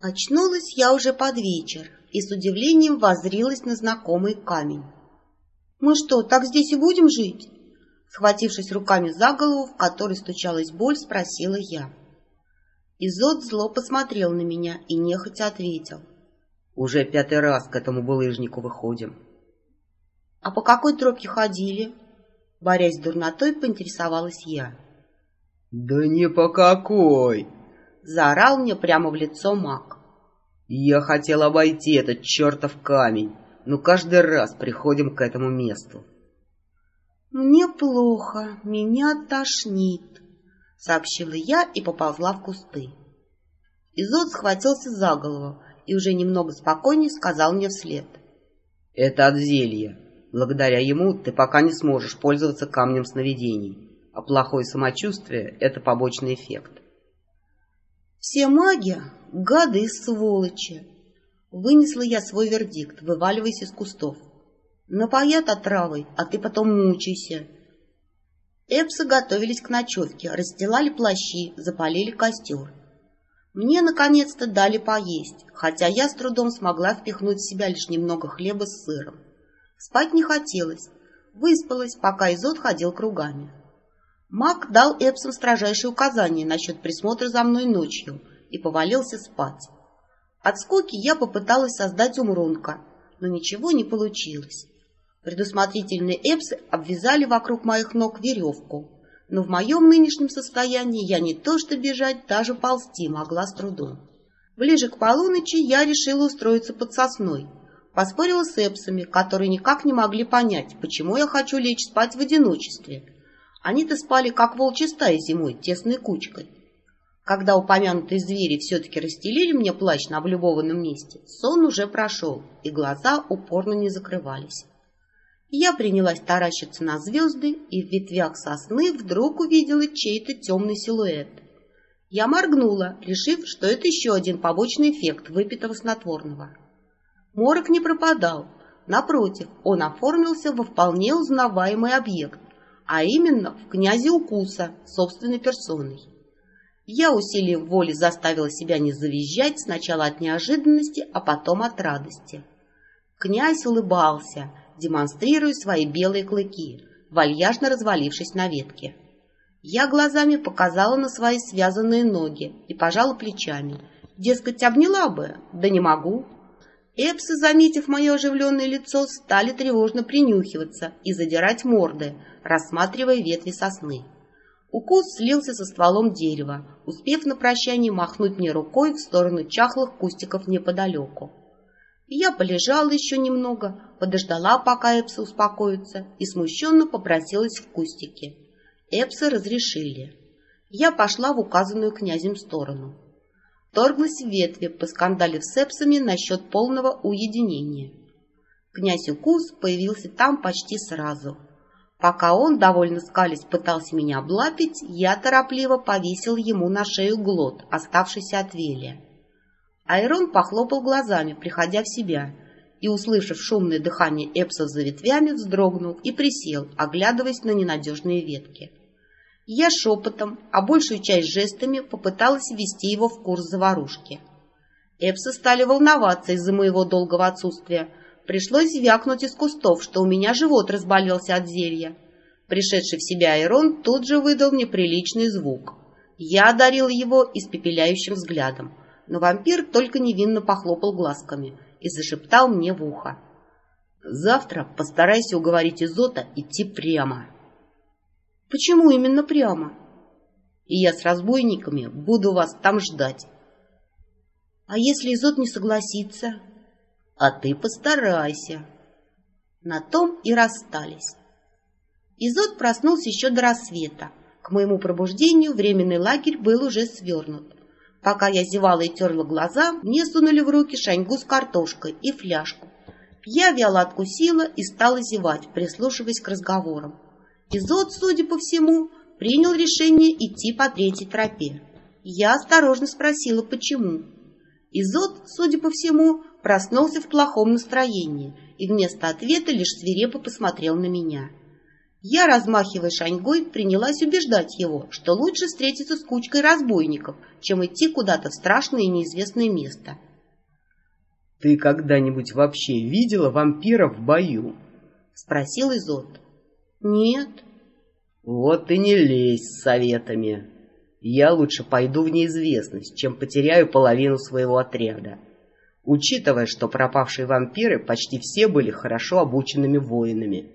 Очнулась я уже под вечер и с удивлением воззрилась на знакомый камень. «Мы что, так здесь и будем жить?» Схватившись руками за голову, в которой стучалась боль, спросила я. Изот зло посмотрел на меня и нехотя ответил. «Уже пятый раз к этому булыжнику выходим». «А по какой тропке ходили?» Борясь с дурнотой, поинтересовалась я. «Да не по какой!» Заорал мне прямо в лицо маг. «Я хотел обойти этот чертов камень, но каждый раз приходим к этому месту». «Мне плохо, меня тошнит», — сообщила я и поползла в кусты. Изот схватился за голову и уже немного спокойнее сказал мне вслед. «Это от зелья. Благодаря ему ты пока не сможешь пользоваться камнем сновидений, а плохое самочувствие — это побочный эффект. «Все маги — гады и сволочи!» Вынесла я свой вердикт, вываливаясь из кустов. «Напоят отравой, а ты потом мучайся!» Эпсы готовились к ночевке, расстилали плащи, запалили костер. Мне, наконец-то, дали поесть, хотя я с трудом смогла впихнуть в себя лишь немного хлеба с сыром. Спать не хотелось. Выспалась, пока Изот ходил кругами. Мак дал Эпсам строжайшие указания насчет присмотра за мной ночью и повалился спать. От скуки я попыталась создать умрунка, но ничего не получилось. Предусмотрительные Эпсы обвязали вокруг моих ног веревку, но в моем нынешнем состоянии я не то что бежать, даже ползти могла с трудом. Ближе к полуночи я решила устроиться под сосной — Поспорила с эпсами, которые никак не могли понять, почему я хочу лечь спать в одиночестве. Они-то спали, как волчья стая зимой, тесной кучкой. Когда упомянутые звери все-таки расстелили мне плащ на облюбованном месте, сон уже прошел, и глаза упорно не закрывались. Я принялась таращиться на звезды, и в ветвях сосны вдруг увидела чей-то темный силуэт. Я моргнула, решив, что это еще один побочный эффект выпитого снотворного. Морок не пропадал. Напротив, он оформился во вполне узнаваемый объект, а именно в князе Укуса собственной персоной. Я усилием воли заставила себя не завизжать сначала от неожиданности, а потом от радости. Князь улыбался, демонстрируя свои белые клыки, вальяжно развалившись на ветке. Я глазами показала на свои связанные ноги и пожала плечами. Дескать, обняла бы, да не могу. Эпсы, заметив мое оживленное лицо, стали тревожно принюхиваться и задирать морды, рассматривая ветви сосны. Укус слился со стволом дерева, успев на прощание махнуть мне рукой в сторону чахлых кустиков неподалеку. Я полежала еще немного, подождала, пока Эпсы успокоятся, и смущенно попросилась в кустике. Эпсы разрешили. Я пошла в указанную князем сторону торглась в ветви, поскандалив с эпсами насчет полного уединения. Князь Укус появился там почти сразу. Пока он, довольно скались, пытался меня облапить, я торопливо повесил ему на шею глот, оставшийся от Велия. Айрон похлопал глазами, приходя в себя, и, услышав шумное дыхание эпсов за ветвями, вздрогнул и присел, оглядываясь на ненадежные ветки. Я шепотом, а большую часть жестами попыталась ввести его в курс заварушки. Эпсы стали волноваться из-за моего долгого отсутствия. Пришлось вякнуть из кустов, что у меня живот разболелся от зелья. Пришедший в себя Айрон тут же выдал неприличный звук. Я одарил его испепеляющим взглядом, но вампир только невинно похлопал глазками и зашептал мне в ухо. «Завтра постарайся уговорить Изота идти прямо». Почему именно прямо? И я с разбойниками буду вас там ждать. А если Изот не согласится? А ты постарайся. На том и расстались. Изот проснулся еще до рассвета. К моему пробуждению временный лагерь был уже свернут. Пока я зевала и терла глаза, мне сунули в руки шаньгу с картошкой и фляжку. Я вяло откусила и стала зевать, прислушиваясь к разговорам. Изот, судя по всему, принял решение идти по третьей тропе. Я осторожно спросила, почему. Изот, судя по всему, проснулся в плохом настроении и вместо ответа лишь свирепо посмотрел на меня. Я, размахивая шаньгой, принялась убеждать его, что лучше встретиться с кучкой разбойников, чем идти куда-то в страшное и неизвестное место. «Ты когда-нибудь вообще видела вампира в бою?» — спросил Изот. «Нет». «Вот и не лезь с советами. Я лучше пойду в неизвестность, чем потеряю половину своего отряда. Учитывая, что пропавшие вампиры почти все были хорошо обученными воинами».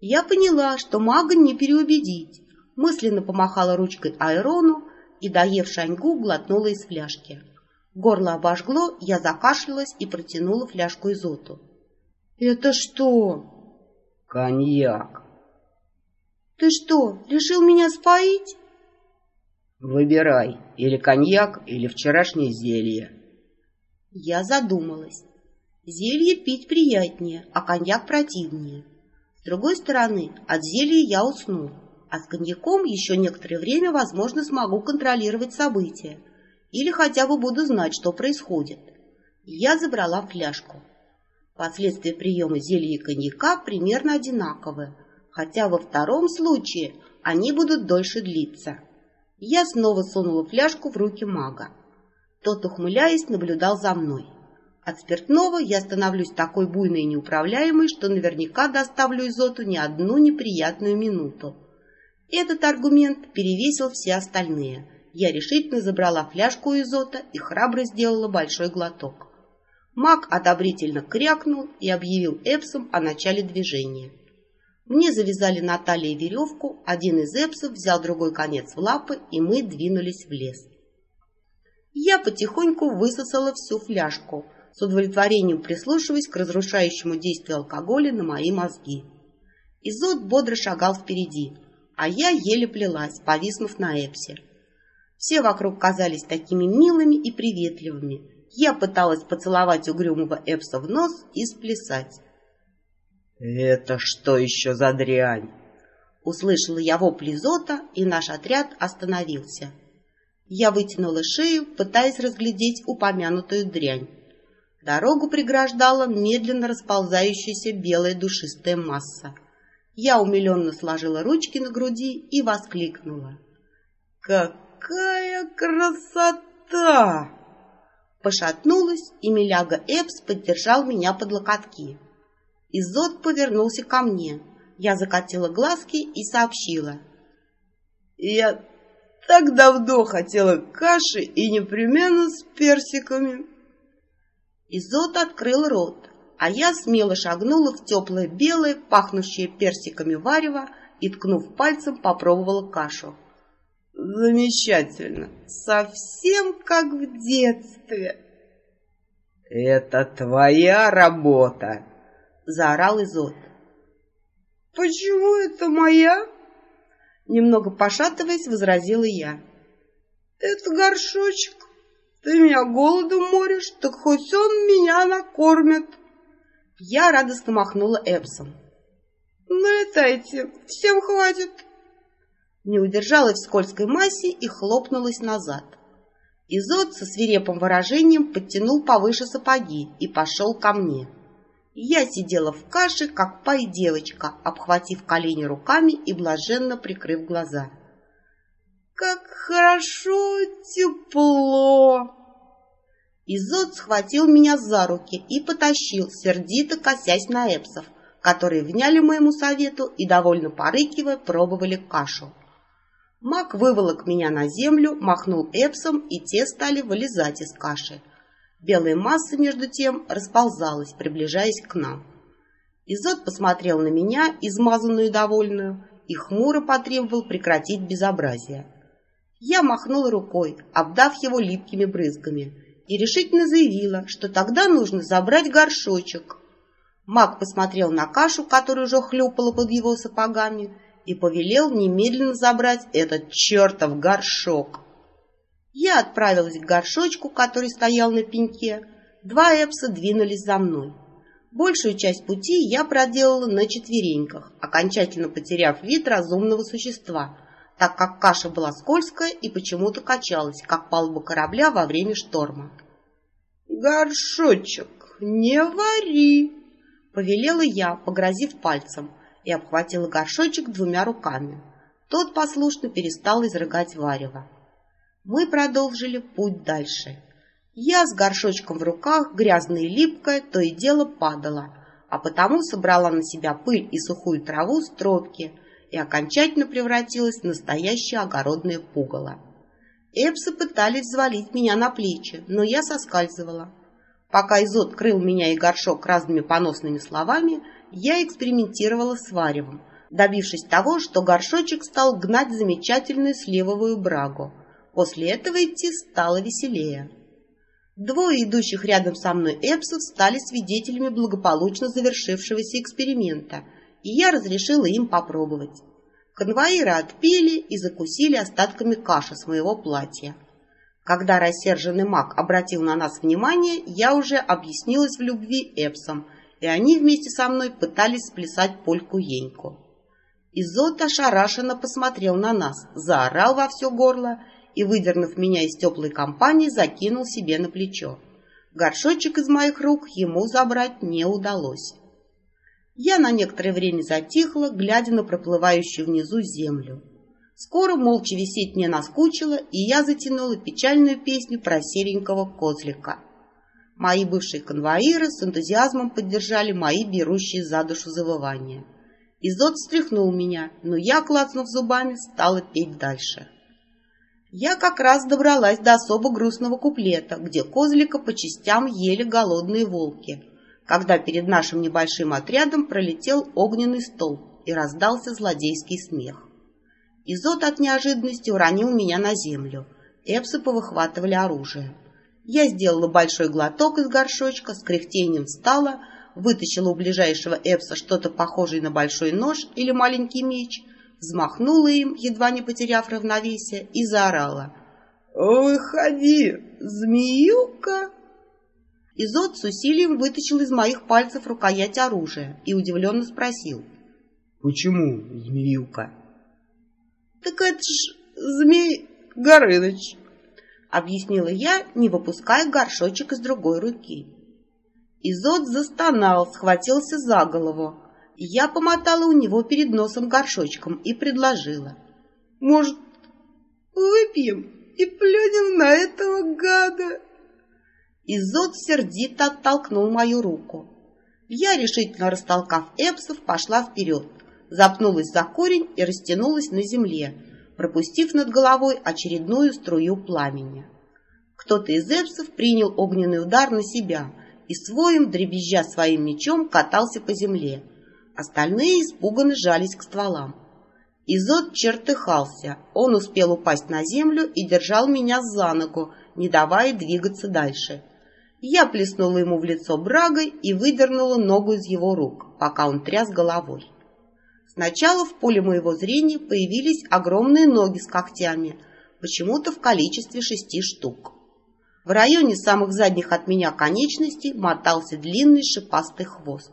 Я поняла, что мага не переубедить. Мысленно помахала ручкой Айрону и, доев шаньгу, глотнула из фляжки. Горло обожгло, я закашлялась и протянула фляжку Изоту. «Это что?» «Коньяк». «Ты что, решил меня споить?» «Выбирай, или коньяк, или вчерашнее зелье». Я задумалась. Зелье пить приятнее, а коньяк противнее. С другой стороны, от зелья я усну, а с коньяком еще некоторое время, возможно, смогу контролировать события или хотя бы буду знать, что происходит. Я забрала фляжку. Последствия приема зелья и коньяка примерно одинаковые, хотя во втором случае они будут дольше длиться. Я снова сунула фляжку в руки мага. Тот, ухмыляясь, наблюдал за мной. От спиртного я становлюсь такой буйной и неуправляемой, что наверняка доставлю Изоту не одну неприятную минуту. Этот аргумент перевесил все остальные. Я решительно забрала фляжку у Изота и храбро сделала большой глоток. Маг одобрительно крякнул и объявил Эпсом о начале движения. Мне завязали на талии веревку, один из Эпсов взял другой конец в лапы, и мы двинулись в лес. Я потихоньку высосала всю фляжку – с удовлетворением прислушиваясь к разрушающему действию алкоголя на мои мозги. Изот бодро шагал впереди, а я еле плелась, повиснув на Эпсе. Все вокруг казались такими милыми и приветливыми. Я пыталась поцеловать угрюмого Эпса в нос и сплясать. «Это что еще за дрянь?» Услышала я вопли Зота, и наш отряд остановился. Я вытянула шею, пытаясь разглядеть упомянутую дрянь. Дорогу преграждала медленно расползающаяся белая душистая масса. Я умиленно сложила ручки на груди и воскликнула. «Какая красота!» Пошатнулась, и Миляга Эпс поддержал меня под локотки. Изот повернулся ко мне. Я закатила глазки и сообщила. «Я так давно хотела каши и непременно с персиками». Изот открыл рот, а я смело шагнула в теплое белое, пахнущее персиками варево и, ткнув пальцем, попробовала кашу. Замечательно, совсем как в детстве. Это твоя работа, заорал Изот. Почему это моя? Немного пошатываясь, возразила я. Это горшочек ты меня голодом моришь, так хоть он меня накормит. Я радостно махнула Эпсом. Налетайте, всем хватит. Не удержалась в скользкой массе и хлопнулась назад. Изот со свирепым выражением подтянул повыше сапоги и пошел ко мне. Я сидела в каше, как пай девочка, обхватив колени руками и блаженно прикрыв глаза. Как хорошо, тепло. Изот схватил меня за руки и потащил, сердито косясь на эпсов, которые вняли моему совету и, довольно порыкивая, пробовали кашу. Мак выволок меня на землю, махнул эпсом, и те стали вылезать из каши. Белая масса, между тем, расползалась, приближаясь к нам. Изот посмотрел на меня, измазанную и довольную, и хмуро потребовал прекратить безобразие. Я махнула рукой, обдав его липкими брызгами, и решительно заявила, что тогда нужно забрать горшочек. Маг посмотрел на кашу, которая уже хлюпала под его сапогами, и повелел немедленно забрать этот чертов горшок. Я отправилась к горшочку, который стоял на пеньке. Два эпса двинулись за мной. Большую часть пути я проделала на четвереньках, окончательно потеряв вид разумного существа, так как каша была скользкая и почему-то качалась, как палуба корабля во время шторма. «Горшочек, не вари!» — повелела я, погрозив пальцем, и обхватила горшочек двумя руками. Тот послушно перестал изрыгать варево. Мы продолжили путь дальше. Я с горшочком в руках, грязная и липкая, то и дело падала, а потому собрала на себя пыль и сухую траву с тропки и окончательно превратилась в настоящее огородное пугало. Эпсы пытались взвалить меня на плечи, но я соскальзывала. Пока Изот крыл меня и горшок разными поносными словами, я экспериментировала с варевом, добившись того, что горшочек стал гнать замечательную сливовую брагу. После этого идти стало веселее. Двое идущих рядом со мной эпсов стали свидетелями благополучно завершившегося эксперимента, и я разрешила им попробовать. Конвоиры отпили и закусили остатками каши с моего платья. Когда рассерженный маг обратил на нас внимание, я уже объяснилась в любви эпсам, и они вместе со мной пытались сплясать польку-еньку. Изот ошарашенно посмотрел на нас, заорал во все горло и, выдернув меня из теплой компании, закинул себе на плечо. Горшочек из моих рук ему забрать не удалось. Я на некоторое время затихла, глядя на проплывающую внизу землю. Скоро молча висеть мне наскучило, и я затянула печальную песню про серенького козлика. Мои бывшие конвоиры с энтузиазмом поддержали мои берущие за душу завывания. Изот встряхнул меня, но я, клацнув зубами, стала петь дальше. Я как раз добралась до особо грустного куплета, где козлика по частям ели голодные волки, когда перед нашим небольшим отрядом пролетел огненный столб и раздался злодейский смех. Изот от неожиданности уронил меня на землю. Эпсы повыхватывали оружие. Я сделала большой глоток из горшочка, с кряхтением встала, вытащила у ближайшего Эпса что-то похожее на большой нож или маленький меч — взмахнула им, едва не потеряв равновесие, и заорала. «Выходи, змеюка!» Изот с усилием вытащил из моих пальцев рукоять оружия и удивленно спросил. «Почему змеюка?» «Так это ж змей Горыныч!» объяснила я, не выпуская горшочек из другой руки. Изот застонал, схватился за голову, я помотала у него перед носом горшочком и предложила. «Может, выпьем и плюнем на этого гада?» Изот сердито оттолкнул мою руку. Я, решительно растолкав эпсов, пошла вперед, запнулась за корень и растянулась на земле, пропустив над головой очередную струю пламени. Кто-то из эпсов принял огненный удар на себя и своим, дребезжа своим мечом, катался по земле, Остальные испуганно жались к стволам. Изот чертыхался. Он успел упасть на землю и держал меня за ногу, не давая двигаться дальше. Я плеснула ему в лицо брагой и выдернула ногу из его рук, пока он тряс головой. Сначала в поле моего зрения появились огромные ноги с когтями, почему-то в количестве шести штук. В районе самых задних от меня конечностей мотался длинный шипастый хвост.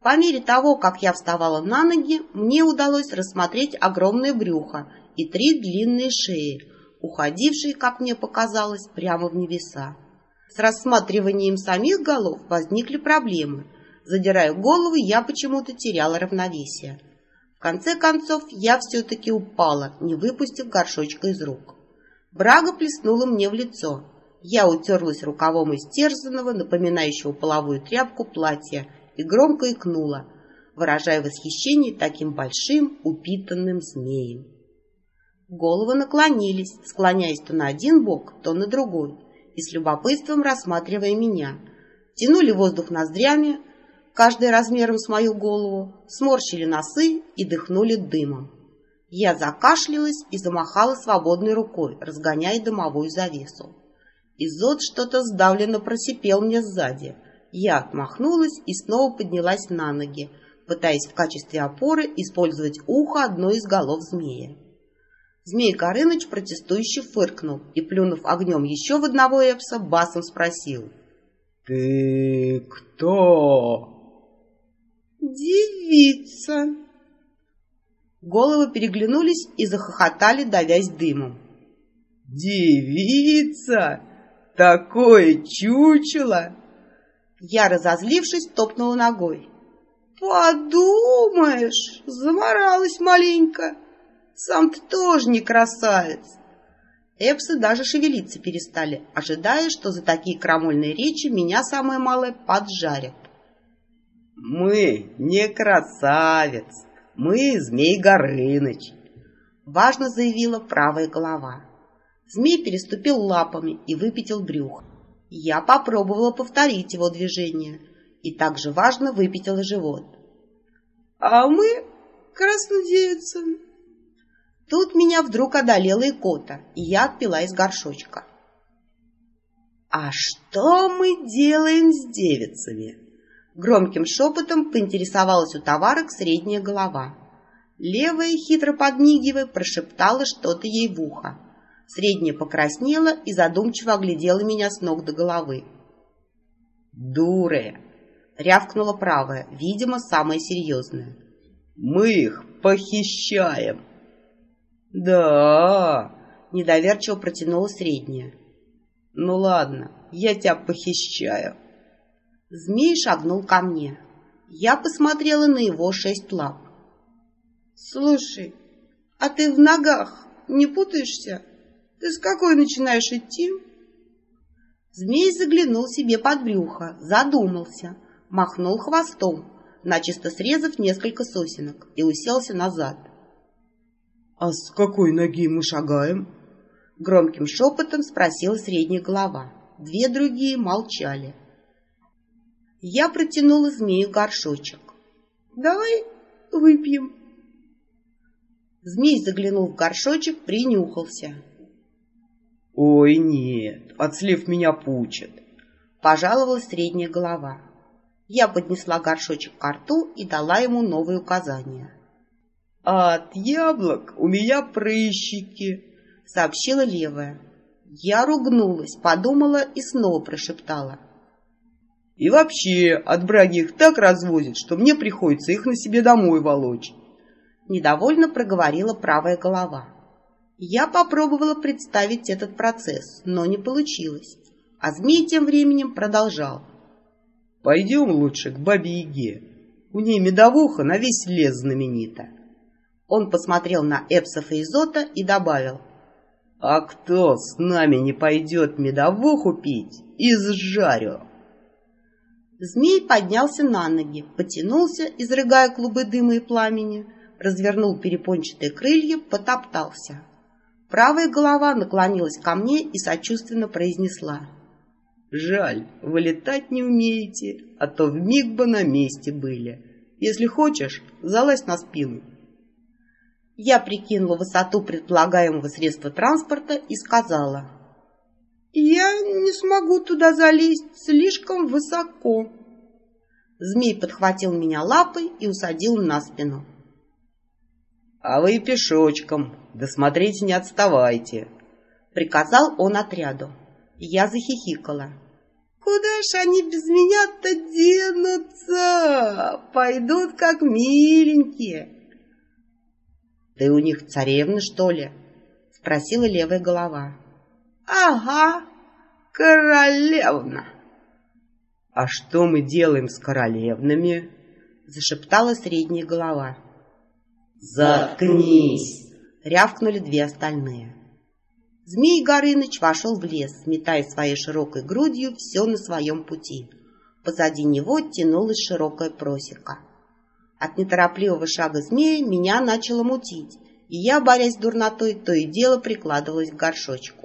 По мере того, как я вставала на ноги, мне удалось рассмотреть огромное брюхо и три длинные шеи, уходившие, как мне показалось, прямо в небеса. С рассматриванием самих голов возникли проблемы. Задирая голову, я почему-то теряла равновесие. В конце концов, я все-таки упала, не выпустив горшочка из рук. Брага плеснула мне в лицо. Я утерлась рукавом истерзанного, напоминающего половую тряпку, платья, и громко икнула, выражая восхищение таким большим упитанным змеем. Головы наклонились, склоняясь то на один бок, то на другой, и с любопытством рассматривая меня. Тянули воздух ноздрями, каждый размером с мою голову, сморщили носы и дыхнули дымом. Я закашлялась и замахала свободной рукой, разгоняя дымовую завесу. Изот что-то сдавленно просипел мне сзади — я отмахнулась и снова поднялась на ноги, пытаясь в качестве опоры использовать ухо одной из голов змея. Змей Горыныч протестующе фыркнул и, плюнув огнем еще в одного эпса, басом спросил. «Ты кто?» «Девица!» Головы переглянулись и захохотали, давясь дымом. «Девица! Такое чучело!» Я, разозлившись, топнула ногой. Подумаешь, заморалась маленько. Сам ты тоже не красавец. Эпсы даже шевелиться перестали, ожидая, что за такие крамольные речи меня самое малое поджарят. «Мы не красавец, мы Змей Горыныч», — важно заявила правая голова. Змей переступил лапами и выпятил брюхо. Я попробовала повторить его движение и также важно выпятила живот. «А мы краснодевица», Тут меня вдруг одолела икота, и я отпила из горшочка. «А что мы делаем с девицами?» Громким шепотом поинтересовалась у товарок средняя голова. Левая, хитро подмигивая, прошептала что-то ей в ухо. Средняя покраснела и задумчиво оглядела меня с ног до головы. «Дуры!» — рявкнула правая, видимо, самая серьезная. «Мы их похищаем!» «Да!» — недоверчиво протянула средняя. «Ну ладно, я тебя похищаю». Змей шагнул ко мне. Я посмотрела на его шесть лап. «Слушай, а ты в ногах не путаешься? Ты с какой начинаешь идти?» Змей заглянул себе под брюхо, задумался, махнул хвостом, начисто срезав несколько сосенок, и уселся назад. «А с какой ноги мы шагаем?» Громким шепотом спросила средняя голова. Две другие молчали. Я протянула змею горшочек. «Давай выпьем». Змей заглянул в горшочек, принюхался. «Ой, нет, отслив меня пучит», — пожаловалась средняя голова. Я поднесла горшочек к рту и дала ему новые указания. «От яблок у меня прыщики», — сообщила левая. Я ругнулась, подумала и снова прошептала. «И вообще, от браги их так развозят, что мне приходится их на себе домой волочь». Недовольно проговорила правая голова. Я попробовала представить этот процесс, но не получилось. А змей тем временем продолжал. «Пойдем лучше к бабе-яге. У ней медовуха на весь лес знаменита. Он посмотрел на Эпсов и Изота и добавил. «А кто с нами не пойдет медовуху пить, изжарю!» Змей поднялся на ноги, потянулся, изрыгая клубы дыма и пламени, развернул перепончатые крылья, потоптался. Правая голова наклонилась ко мне и сочувственно произнесла. «Жаль, вылетать не умеете, а то вмиг бы на месте были. Если хочешь, залазь на спину, я прикинула высоту предполагаемого средства транспорта и сказала. «Я не смогу туда залезть, слишком высоко». Змей подхватил меня лапой и усадил на спину. «А вы пешочком, да смотрите, не отставайте», — приказал он отряду. Я захихикала. «Куда ж они без меня-то денутся? Пойдут как миленькие». «Ты у них царевна, что ли?» — спросила левая голова. «Ага, королевна». «А что мы делаем с королевнами?» — зашептала средняя голова. «Заткнись!» — рявкнули две остальные. Змей Горыныч вошел в лес, сметая своей широкой грудью все на своем пути. Позади него тянулась широкая просека. От неторопливого шага змея меня начало мутить, и я, борясь с дурнотой, то и дело прикладывалась к горшочку.